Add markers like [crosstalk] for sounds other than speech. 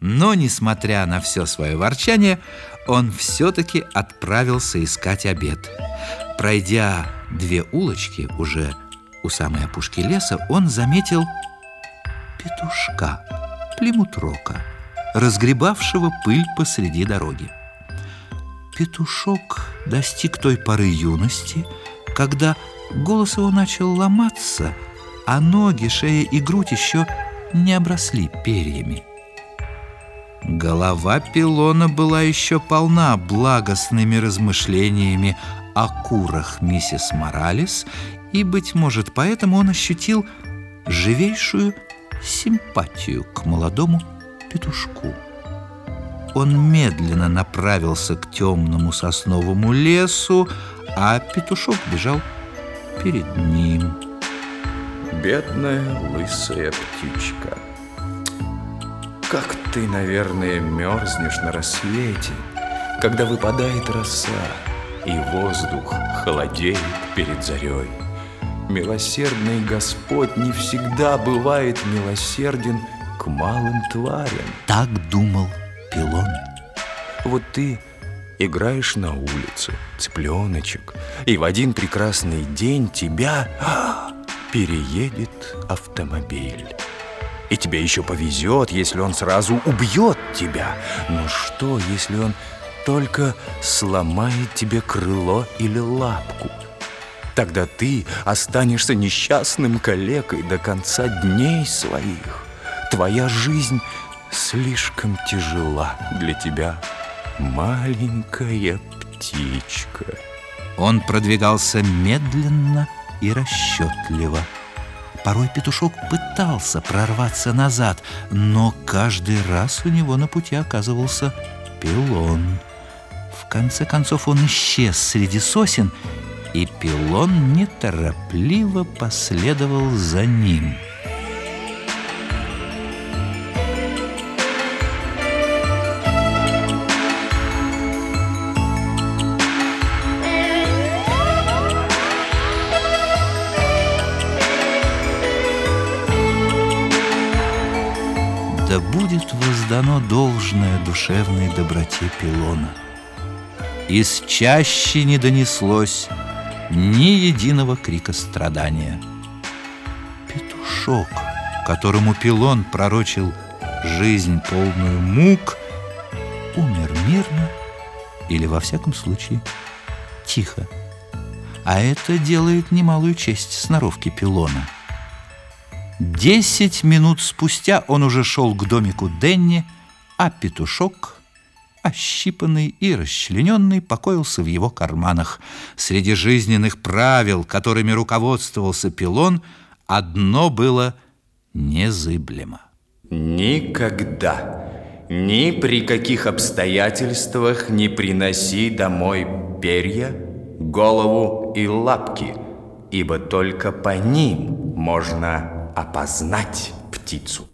Но, несмотря на все свое ворчание, он все-таки отправился искать обед. Пройдя две улочки уже у самой опушки леса, он заметил петушка, племутрока, разгребавшего пыль посреди дороги. Петушок достиг той поры юности, когда голос его начал ломаться, а ноги, шея и грудь еще не обросли перьями. Голова Пилона была еще полна благостными размышлениями о курах миссис Моралес, и, быть может, поэтому он ощутил живейшую симпатию к молодому петушку. Он медленно направился к темному сосновому лесу, а петушок бежал перед ним. Бедная лысая птичка. Как ты, наверное, мерзнешь на рассвете, Когда выпадает роса, И воздух холодеет перед зарей. Милосердный Господь не всегда бывает милосерден к малым тварям. Так думал Пилон. Вот ты играешь на улице, цыпленочек, и в один прекрасный день тебя [gasps] переедет автомобиль. И тебе еще повезет, если он сразу убьет тебя. Но что, если он только сломает тебе крыло или лапку? Тогда ты останешься несчастным калекой до конца дней своих. Твоя жизнь слишком тяжела для тебя, маленькая птичка. Он продвигался медленно и расчетливо. Порой петушок пытался прорваться назад, но каждый раз у него на пути оказывался пилон. В конце концов он исчез среди сосен, и пилон неторопливо последовал за ним. Да будет воздано должное душевной доброте Пилона. Из чаще не донеслось ни единого крика страдания. Петушок, которому Пилон пророчил жизнь полную мук, умер мирно или, во всяком случае, тихо. А это делает немалую честь сноровки Пилона. Десять минут спустя он уже шел к домику Денни, а петушок, ощипанный и расчлененный, покоился в его карманах. Среди жизненных правил, которыми руководствовался Пилон, одно было незыблемо. Никогда, ни при каких обстоятельствах не приноси домой перья, голову и лапки, ибо только по ним можно опознать птицу.